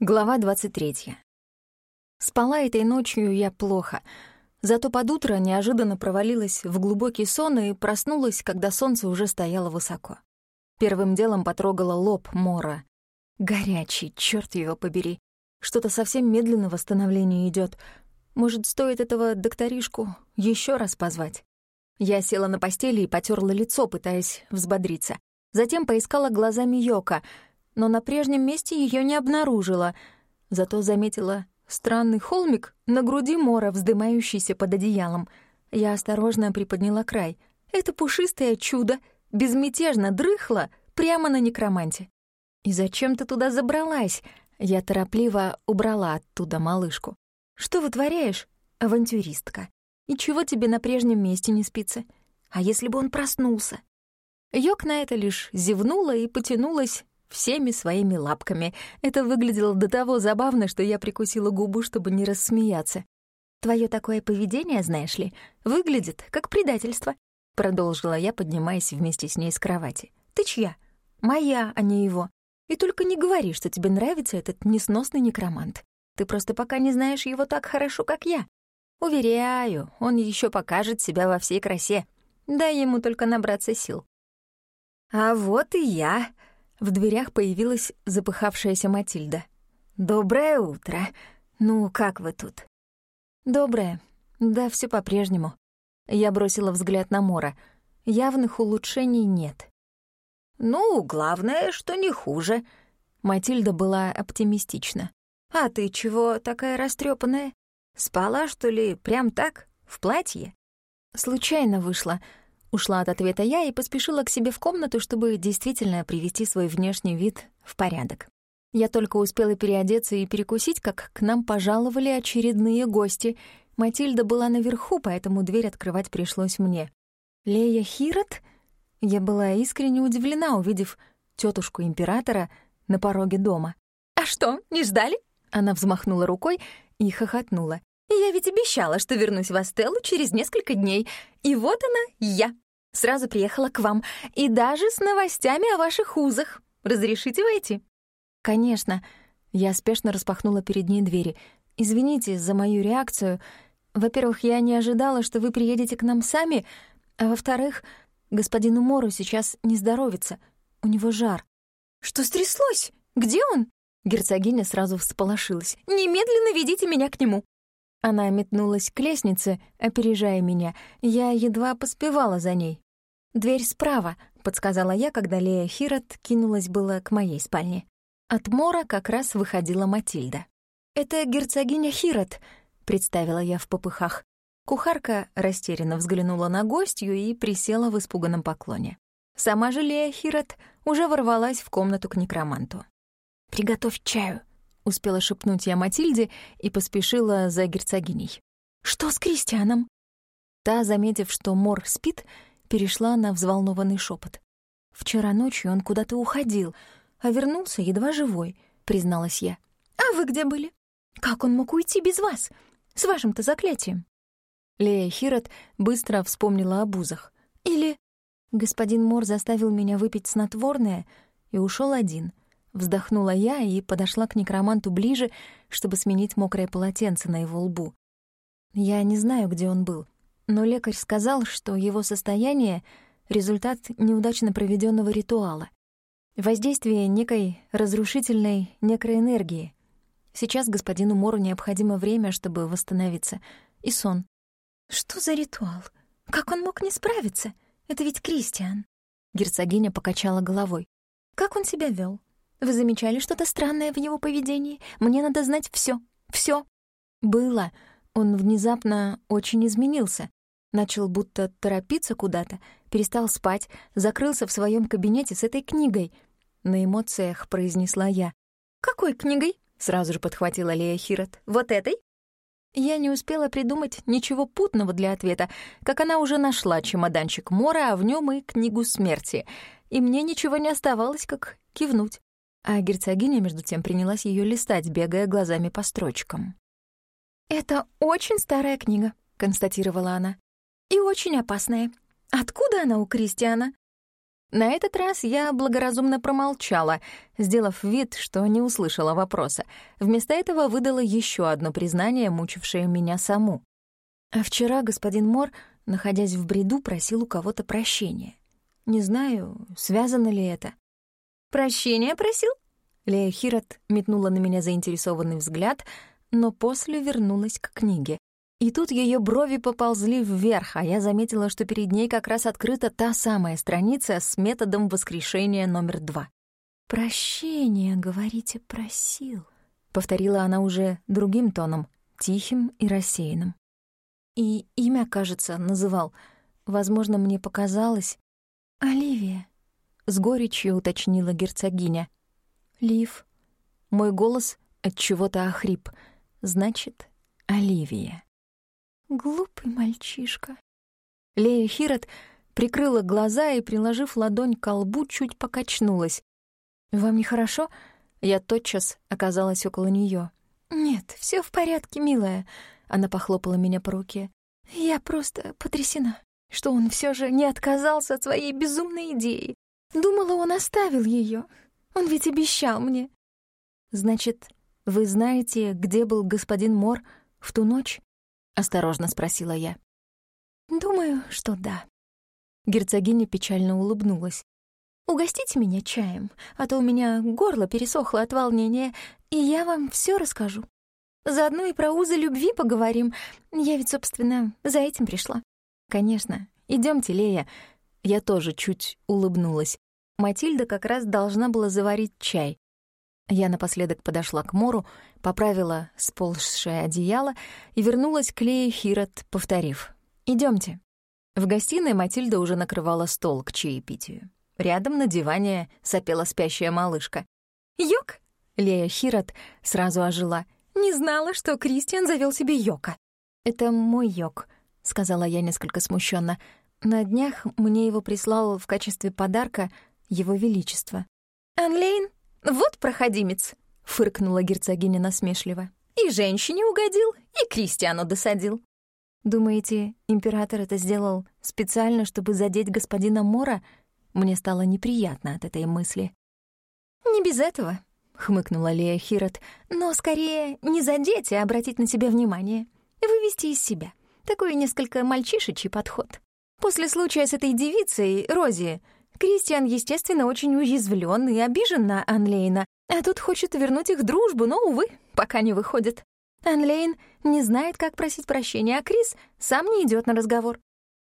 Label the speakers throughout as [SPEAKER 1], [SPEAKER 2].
[SPEAKER 1] Глава 23. Спала этой ночью я плохо, зато под утро неожиданно провалилась в глубокий сон и проснулась, когда солнце уже стояло высоко. Первым делом потрогала лоб Мора. Горячий, черт его побери. Что-то совсем медленно восстановление идет. Может, стоит этого докторишку еще раз позвать? Я села на постели и потерла лицо, пытаясь взбодриться. Затем поискала глазами Йока — но на прежнем месте ее не обнаружила. Зато заметила странный холмик на груди мора, вздымающийся под одеялом. Я осторожно приподняла край. Это пушистое чудо безмятежно дрыхло прямо на некроманте. «И зачем ты туда забралась?» Я торопливо убрала оттуда малышку. «Что вытворяешь, авантюристка? И чего тебе на прежнем месте не спится? А если бы он проснулся?» Йок на это лишь зевнула и потянулась всеми своими лапками. Это выглядело до того забавно, что я прикусила губу, чтобы не рассмеяться. «Твое такое поведение, знаешь ли, выглядит как предательство», — продолжила я, поднимаясь вместе с ней с кровати. «Ты чья? Моя, а не его. И только не говори, что тебе нравится этот несносный некромант. Ты просто пока не знаешь его так хорошо, как я. Уверяю, он еще покажет себя во всей красе. Дай ему только набраться сил». «А вот и я», в дверях появилась запыхавшаяся Матильда. «Доброе утро. Ну, как вы тут?» «Доброе. Да, все по-прежнему». Я бросила взгляд на Мора. Явных улучшений нет. «Ну, главное, что не хуже». Матильда была оптимистична. «А ты чего такая растрепанная? Спала, что ли, прям так, в платье?» «Случайно вышла», Ушла от ответа я и поспешила к себе в комнату, чтобы действительно привести свой внешний вид в порядок. Я только успела переодеться и перекусить, как к нам пожаловали очередные гости. Матильда была наверху, поэтому дверь открывать пришлось мне. «Лея Хирот?» Я была искренне удивлена, увидев тетушку императора на пороге дома. «А что, не ждали?» Она взмахнула рукой и хохотнула. Я ведь обещала, что вернусь в Астеллу через несколько дней. И вот она, я. Сразу приехала к вам. И даже с новостями о ваших узах. Разрешите войти?» «Конечно». Я спешно распахнула перед ней двери. «Извините за мою реакцию. Во-первых, я не ожидала, что вы приедете к нам сами, а во-вторых, господину Мору сейчас не здоровится. У него жар». «Что стряслось? Где он?» Герцогиня сразу всполошилась. «Немедленно ведите меня к нему!» Она метнулась к лестнице, опережая меня. Я едва поспевала за ней. «Дверь справа», — подсказала я, когда Лея Хирот кинулась было к моей спальне. От Мора как раз выходила Матильда. «Это герцогиня Хирот», — представила я в попыхах. Кухарка растерянно взглянула на гостью и присела в испуганном поклоне. Сама же Лея Хирот уже ворвалась в комнату к некроманту. «Приготовь чаю», успела шепнуть я Матильде и поспешила за герцогиней. «Что с Кристианом?» Та, заметив, что Мор спит, перешла на взволнованный шепот. «Вчера ночью он куда-то уходил, а вернулся едва живой», — призналась я. «А вы где были? Как он мог уйти без вас? С вашим-то заклятием?» Лея Хирот быстро вспомнила об узах. «Или...» Господин Мор заставил меня выпить снотворное и ушел один — Вздохнула я и подошла к некроманту ближе, чтобы сменить мокрое полотенце на его лбу. Я не знаю, где он был, но лекарь сказал, что его состояние — результат неудачно проведенного ритуала. Воздействие некой разрушительной некроэнергии. Сейчас господину Мору необходимо время, чтобы восстановиться. И сон. Что за ритуал? Как он мог не справиться? Это ведь Кристиан. Герцогиня покачала головой. Как он себя вел? Вы замечали что-то странное в его поведении? Мне надо знать все, все. Было. Он внезапно очень изменился. Начал будто торопиться куда-то, перестал спать, закрылся в своем кабинете с этой книгой. На эмоциях произнесла я. «Какой книгой?» — сразу же подхватила Лея Хирот. «Вот этой?» Я не успела придумать ничего путного для ответа, как она уже нашла чемоданчик Мора, а в нем и книгу смерти. И мне ничего не оставалось, как кивнуть а герцогиня, между тем, принялась ее листать, бегая глазами по строчкам. «Это очень старая книга», — констатировала она. «И очень опасная. Откуда она у Кристиана?» На этот раз я благоразумно промолчала, сделав вид, что не услышала вопроса. Вместо этого выдала еще одно признание, мучившее меня саму. А вчера господин Мор, находясь в бреду, просил у кого-то прощения. Не знаю, связано ли это. «Прощения просил?» Лея Хирот метнула на меня заинтересованный взгляд, но после вернулась к книге. И тут ее брови поползли вверх, а я заметила, что перед ней как раз открыта та самая страница с методом воскрешения номер два. «Прощение, говорите, просил», — повторила она уже другим тоном, тихим и рассеянным. И имя, кажется, называл. Возможно, мне показалось. «Оливия», — с горечью уточнила герцогиня. «Лив». Мой голос от чего-то охрип. Значит, Оливия. Глупый мальчишка. Лея Хирот прикрыла глаза и, приложив ладонь к колбу, чуть покачнулась. «Вам нехорошо?» Я тотчас оказалась около нее. «Нет, все в порядке, милая», — она похлопала меня по руке. «Я просто потрясена, что он все же не отказался от своей безумной идеи. Думала, он оставил ее. Он ведь обещал мне». «Значит, вы знаете, где был господин Мор в ту ночь?» осторожно спросила я. Думаю, что да. Герцогиня печально улыбнулась. Угостите меня чаем, а то у меня горло пересохло от волнения, и я вам все расскажу. Заодно и про узы любви поговорим. Я ведь, собственно, за этим пришла. Конечно. Идемте, Лея. Я тоже чуть улыбнулась. Матильда как раз должна была заварить чай. Я напоследок подошла к Мору, поправила сползшее одеяло и вернулась к Лее Хирот, повторив. Идемте. В гостиной Матильда уже накрывала стол к чаепитию. Рядом на диване сопела спящая малышка. «Йок!» — Лея Хирот сразу ожила. «Не знала, что Кристиан завел себе йока». «Это мой йок», — сказала я несколько смущенно. «На днях мне его прислал в качестве подарка Его Величество». «Анлейн?» «Вот проходимец», — фыркнула герцогиня насмешливо. «И женщине угодил, и крестьяну досадил». «Думаете, император это сделал специально, чтобы задеть господина Мора?» Мне стало неприятно от этой мысли. «Не без этого», — хмыкнула Лея Хирот, «но скорее не задеть, а обратить на себя внимание, вывести из себя. Такой несколько мальчишечий подход. После случая с этой девицей, Рози, Кристиан, естественно, очень уязвлен и обижен на Анлейна, а тут хочет вернуть их дружбу, но, увы, пока не выходит. Анлейн не знает, как просить прощения, а Крис сам не идет на разговор.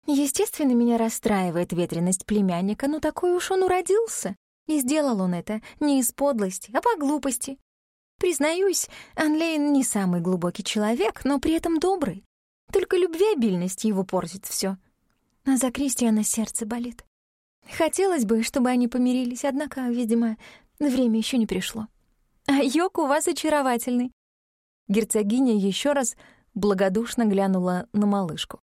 [SPEAKER 1] Естественно, меня расстраивает ветренность племянника, но такой уж он уродился. И сделал он это не из подлости, а по глупости. Признаюсь, Анлейн не самый глубокий человек, но при этом добрый. Только любвеобильность его портит все. А за Кристиана сердце болит. Хотелось бы, чтобы они помирились, однако, видимо, время еще не пришло. А Йок у вас очаровательный. Герцогиня еще раз благодушно глянула на малышку.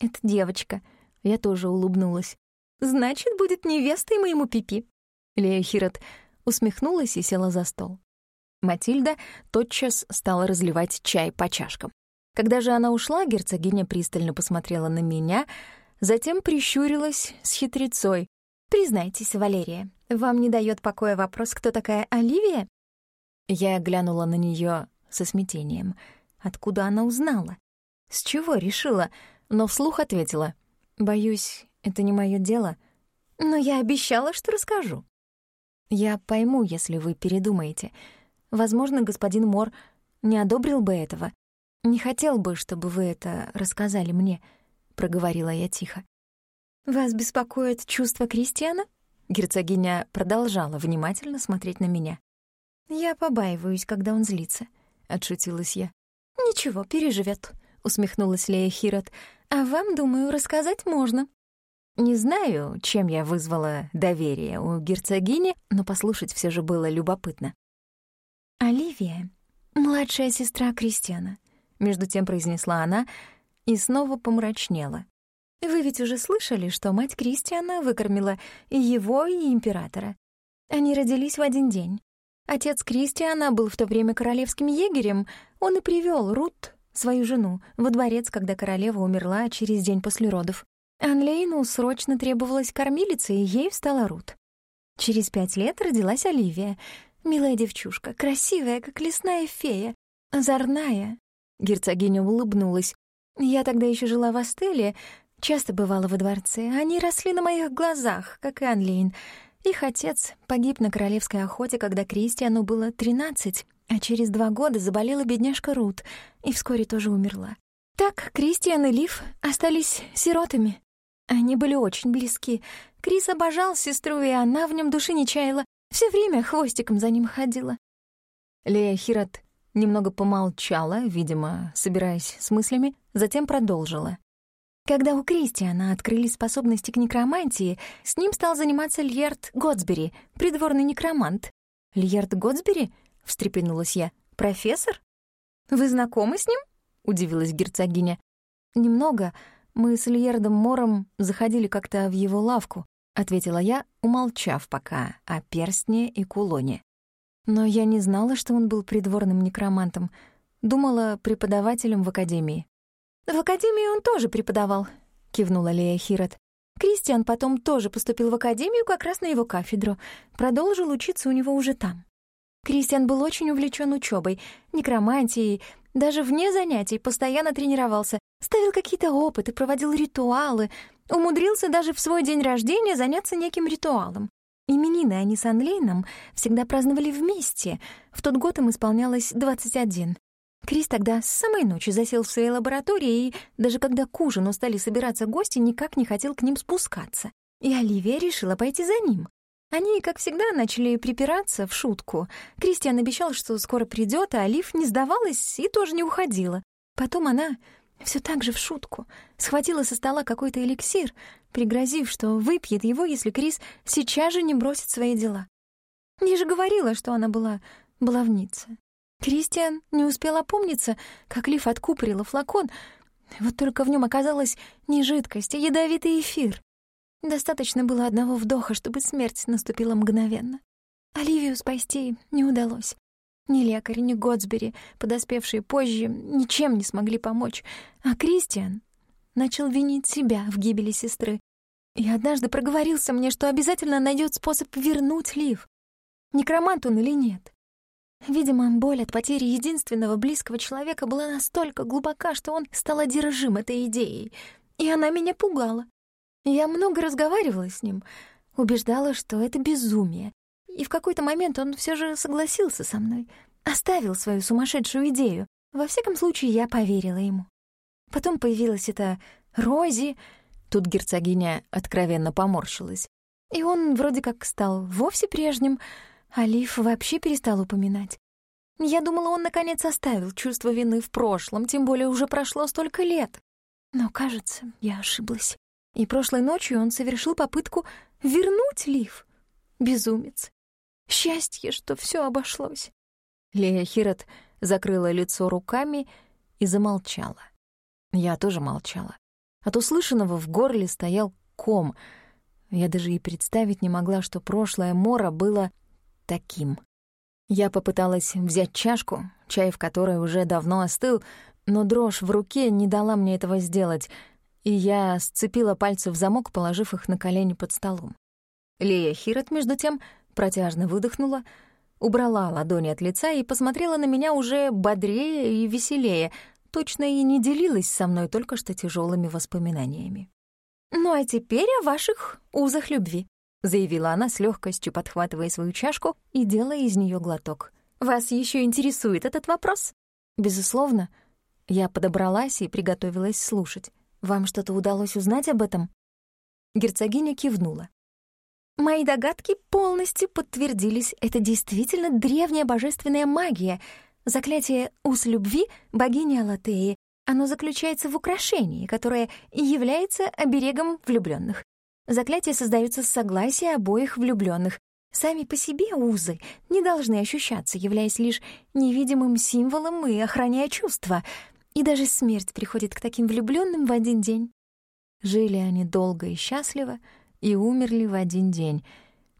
[SPEAKER 1] Это девочка. Я тоже улыбнулась. Значит, будет невестой моему Пипи. Лея Хирот усмехнулась и села за стол. Матильда тотчас стала разливать чай по чашкам. Когда же она ушла, герцогиня пристально посмотрела на меня, затем прищурилась с хитрецой, Признайтесь, Валерия, вам не дает покоя вопрос, кто такая Оливия? Я глянула на нее со смятением. Откуда она узнала? С чего решила? Но вслух ответила. Боюсь, это не мое дело. Но я обещала, что расскажу. Я пойму, если вы передумаете. Возможно, господин Мор не одобрил бы этого. Не хотел бы, чтобы вы это рассказали мне, проговорила я тихо. «Вас беспокоит чувство Кристиана?» Герцогиня продолжала внимательно смотреть на меня. «Я побаиваюсь, когда он злится», — отшутилась я. «Ничего, переживет», — усмехнулась Лея Хирот. «А вам, думаю, рассказать можно». Не знаю, чем я вызвала доверие у герцогини, но послушать все же было любопытно. «Оливия, младшая сестра Кристиана», — между тем произнесла она и снова помрачнела. Вы ведь уже слышали, что мать Кристиана выкормила его, и императора. Они родились в один день. Отец Кристиана был в то время королевским егерем. Он и привел Рут, свою жену, во дворец, когда королева умерла через день после родов. Анлейну срочно требовалась кормилица, и ей встала Рут. Через пять лет родилась Оливия. Милая девчушка, красивая, как лесная фея, озорная. Герцогиня улыбнулась. Я тогда еще жила в Астеле, часто бывала во дворце. Они росли на моих глазах, как и Анлейн. Их отец погиб на королевской охоте, когда Кристиану было тринадцать, а через два года заболела бедняжка Рут и вскоре тоже умерла. Так Кристиан и Лив остались сиротами. Они были очень близки. Крис обожал сестру, и она в нем души не чаяла. Все время хвостиком за ним ходила.
[SPEAKER 2] Лея Хирот немного помолчала, видимо, собираясь с мыслями, затем продолжила.
[SPEAKER 1] Когда у Кристиана открылись способности к некромантии, с ним стал заниматься Льерд Готсбери, придворный некромант.
[SPEAKER 2] «Льерд Готсбери?» — встрепенулась я. «Профессор?»
[SPEAKER 1] «Вы знакомы с ним?» — удивилась герцогиня.
[SPEAKER 2] «Немного. Мы с Льердом Мором заходили как-то в его лавку», — ответила я, умолчав пока о перстне и кулоне. Но я не знала, что он был придворным некромантом. Думала, преподавателем в академии.
[SPEAKER 1] «В академии он тоже преподавал», — кивнула Лея Хирот. Кристиан потом тоже поступил в академию как раз на его кафедру. Продолжил учиться у него уже там. Кристиан был очень увлечен учебой, некромантией, даже вне занятий постоянно тренировался, ставил какие-то опыты, проводил ритуалы, умудрился даже в свой день рождения заняться неким ритуалом. Именины они с Анлейном всегда праздновали вместе. В тот год им исполнялось 21. Крис тогда с самой ночи засел в своей лаборатории и, даже когда к ужину стали собираться гости, никак не хотел к ним спускаться. И Оливия решила пойти за ним. Они, как всегда, начали припираться в шутку. Кристиан обещал, что скоро придет, а Олив не сдавалась и тоже не уходила. Потом она все так же в шутку схватила со стола какой-то эликсир, пригрозив, что выпьет его, если Крис сейчас же не бросит свои дела. Я же говорила, что она была баловница. Кристиан не успел опомниться, как Лив откупорила флакон, вот только в нем оказалась не жидкость, а ядовитый эфир. Достаточно было одного вдоха, чтобы смерть наступила мгновенно. Оливию спасти не удалось. Ни лекарь, ни Готсбери, подоспевшие позже, ничем не смогли помочь. А Кристиан начал винить себя в гибели сестры. И однажды проговорился мне, что обязательно найдет способ вернуть Лив. Некромант он или нет. Видимо, боль от потери единственного близкого человека была настолько глубока, что он стал одержим этой идеей. И она меня пугала. Я много разговаривала с ним, убеждала, что это безумие. И в какой-то момент он все же согласился со мной, оставил свою сумасшедшую идею. Во всяком случае, я поверила ему. Потом появилась эта Рози. Тут герцогиня откровенно поморщилась. И он вроде как стал вовсе прежним, а Лив вообще перестал упоминать. Я думала, он наконец оставил чувство вины в прошлом, тем более уже прошло столько лет. Но, кажется, я ошиблась. И прошлой ночью он совершил попытку вернуть Лив. Безумец. Счастье, что все обошлось.
[SPEAKER 2] Лея Хирот закрыла лицо руками и замолчала. Я тоже молчала. От услышанного в горле стоял ком. Я даже и представить не могла, что прошлое Мора было таким. Я попыталась взять чашку, чай в которой уже давно остыл, но дрожь в руке не дала мне этого сделать — и я сцепила пальцы в замок, положив их на колени под столом. Лея Хирот, между тем, протяжно выдохнула, убрала ладони от лица и посмотрела на меня уже бодрее и веселее, точно и не делилась со мной только что тяжелыми воспоминаниями.
[SPEAKER 1] «Ну а теперь о ваших узах любви», — заявила она с легкостью, подхватывая свою чашку и делая из нее глоток. «Вас еще интересует этот вопрос?»
[SPEAKER 2] «Безусловно». Я подобралась и приготовилась слушать. Вам что-то удалось узнать об этом?»
[SPEAKER 1] Герцогиня кивнула. «Мои догадки полностью подтвердились. Это действительно древняя божественная магия. Заклятие «Ус любви» богини Алатеи. Оно заключается в украшении, которое является оберегом влюбленных. Заклятие создается с согласия обоих влюбленных. Сами по себе узы не должны ощущаться, являясь лишь невидимым символом и охраняя чувства — и даже смерть приходит к таким влюбленным в один день.
[SPEAKER 2] Жили они долго и счастливо и умерли в один день.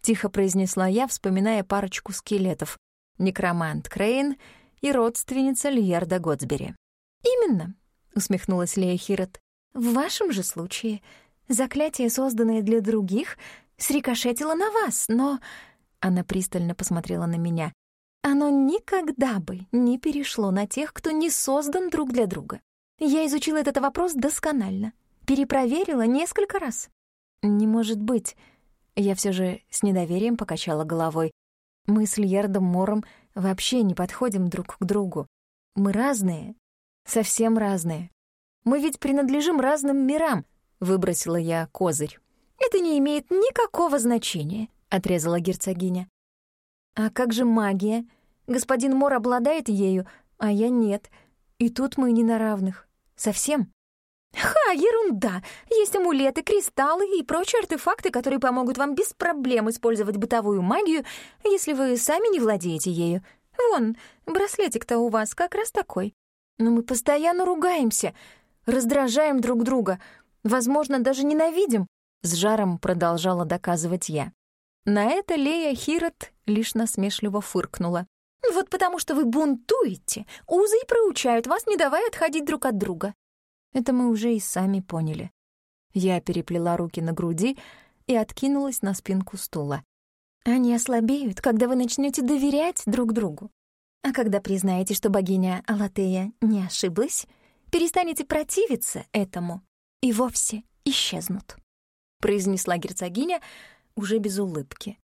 [SPEAKER 2] Тихо произнесла я, вспоминая парочку скелетов. Некромант Крейн и родственница Льерда Готсбери.
[SPEAKER 1] «Именно», — усмехнулась Лея Хирот. «В вашем же случае Заклятие, созданное для других, срикошетило на вас, но...» Она пристально посмотрела на меня. «Оно никогда бы не перешло на тех, кто не создан друг для друга. Я изучила этот вопрос досконально, перепроверила несколько раз». «Не может быть». Я все же с недоверием покачала головой. Мы с Льердом Мором вообще не подходим друг к другу. Мы разные, совсем разные. Мы ведь принадлежим разным мирам, выбросила я козырь. Это не имеет никакого значения, отрезала герцогиня. А как же магия? Господин Мор обладает ею, а я нет. И тут мы не на равных. Совсем. «Ха, ерунда! Есть амулеты, кристаллы и прочие артефакты, которые помогут вам без проблем использовать бытовую магию, если вы сами не владеете ею. Вон, браслетик-то у вас как раз такой. Но мы постоянно ругаемся, раздражаем друг друга, возможно, даже ненавидим», — с жаром продолжала доказывать я. На это Лея Хирот лишь насмешливо фыркнула. «Вот потому что вы бунтуете, узы и проучают вас, не давая отходить друг от друга. Это мы уже и сами поняли. Я переплела руки на груди и откинулась на спинку стула. Они ослабеют, когда вы начнете доверять друг другу. А когда признаете, что богиня Алатея не ошиблась, перестанете противиться этому и вовсе исчезнут», — произнесла герцогиня уже без улыбки.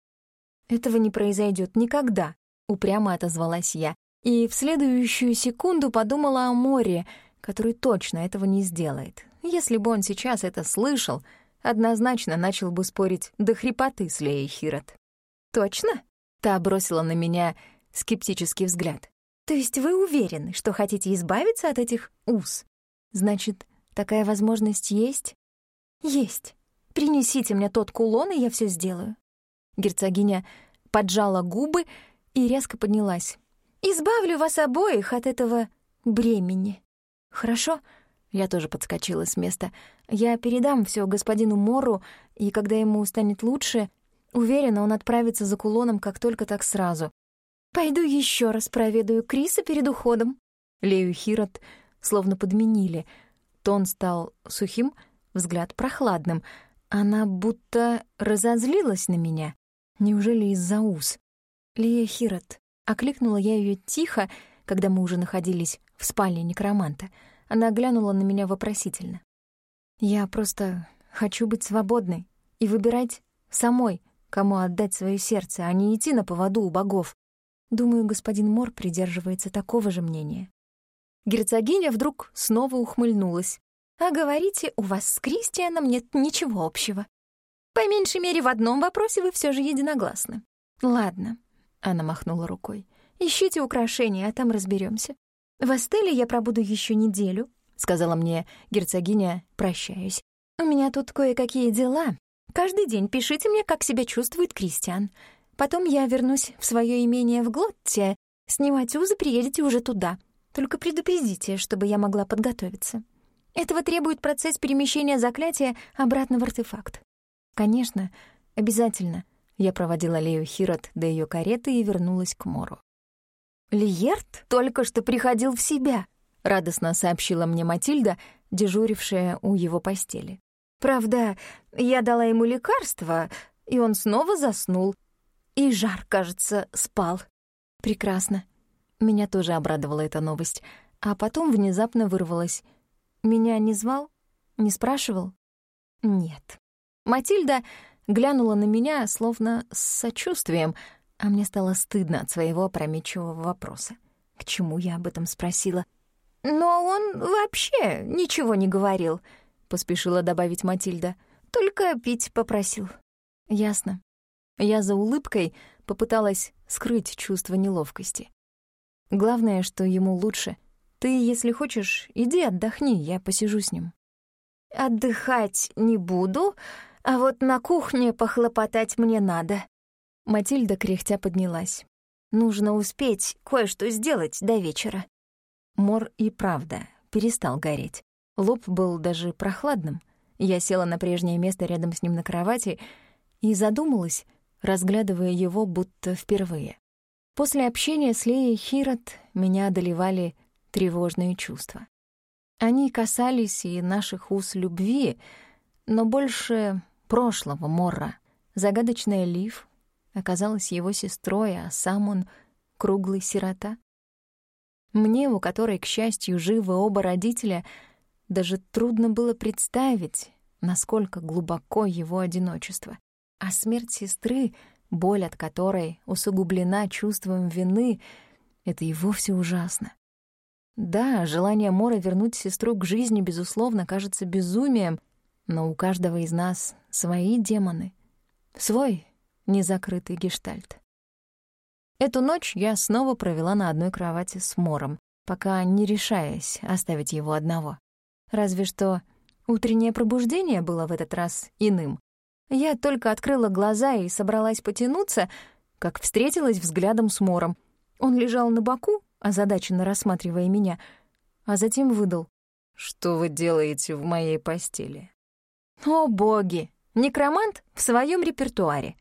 [SPEAKER 1] «Этого не произойдет никогда», — упрямо отозвалась я, и в следующую секунду подумала о море, который точно этого не сделает. Если бы он сейчас это слышал, однозначно начал бы спорить до хрипоты с Леей Хирот. «Точно?» — та бросила на меня скептический взгляд. «То есть вы уверены, что хотите избавиться от этих уз? Значит, такая возможность есть?» «Есть. Принесите мне тот кулон, и я все сделаю». Герцогиня поджала губы и резко поднялась. «Избавлю вас обоих от этого бремени». «Хорошо?» Я тоже подскочила с места. «Я передам все господину Мору, и когда ему станет лучше, уверена, он отправится за кулоном как только так сразу. Пойду еще раз проведаю Криса перед уходом». Лею Хирот словно подменили. Тон стал сухим, взгляд прохладным. Она будто разозлилась на меня. Неужели из-за ус? «Лея Хирот», — окликнула я ее тихо, когда мы уже находились в спальне некроманта. Она глянула на меня вопросительно. «Я просто хочу быть свободной и выбирать самой, кому отдать свое сердце, а не идти на поводу у богов. Думаю, господин Мор придерживается такого же мнения». Герцогиня вдруг снова ухмыльнулась. «А говорите, у вас с Кристианом нет ничего общего. По меньшей мере, в одном вопросе вы все же единогласны. Ладно», — она махнула рукой. «Ищите украшения, а там разберемся. «В Эстеле я пробуду еще неделю», — сказала мне герцогиня, прощаясь. «У меня тут кое-какие дела. Каждый день пишите мне, как себя чувствует Кристиан. Потом я вернусь в свое имение в Глотте. Снимать узы приедете уже туда. Только предупредите, чтобы я могла подготовиться. Этого требует процесс перемещения заклятия обратно в артефакт». «Конечно, обязательно». Я проводила Лею Хирот до ее кареты и вернулась к Мору. «Лиерт только что приходил в себя», — радостно сообщила мне Матильда, дежурившая у его постели. «Правда, я дала ему лекарство, и он снова заснул. И жар, кажется, спал. Прекрасно. Меня тоже обрадовала эта новость. А потом внезапно вырвалась. Меня не звал? Не спрашивал? Нет. Матильда глянула на меня, словно с сочувствием — а мне стало стыдно от своего опрометчивого вопроса. К чему я об этом спросила? «Но он вообще ничего не говорил», — поспешила добавить Матильда. «Только пить попросил». «Ясно». Я за улыбкой попыталась скрыть чувство неловкости. Главное, что ему лучше. Ты, если хочешь, иди отдохни, я посижу с ним. «Отдыхать не буду, а вот на кухне похлопотать мне надо», Матильда кряхтя поднялась. «Нужно успеть кое-что сделать до вечера». Мор и правда перестал гореть. Лоб был даже прохладным. Я села на прежнее место рядом с ним на кровати и задумалась, разглядывая его будто впервые. После общения с Леей Хирот меня одолевали тревожные чувства. Они касались и наших уз любви, но больше прошлого Морра. Загадочная Лив оказалась его сестрой, а сам он — круглый сирота. Мне, у которой, к счастью, живы оба родителя, даже трудно было представить, насколько глубоко его одиночество. А смерть сестры, боль от которой усугублена чувством вины, это и вовсе ужасно. Да, желание Мора вернуть сестру к жизни, безусловно, кажется безумием, но у каждого из нас свои демоны, свой незакрытый гештальт. Эту ночь я снова провела на одной кровати с Мором, пока не решаясь оставить его одного. Разве что утреннее пробуждение было в этот раз иным. Я только открыла глаза и собралась потянуться, как встретилась взглядом с Мором. Он лежал на боку, озадаченно рассматривая меня, а затем выдал.
[SPEAKER 2] «Что вы делаете в моей постели?»
[SPEAKER 1] «О, боги! Некромант в своем репертуаре.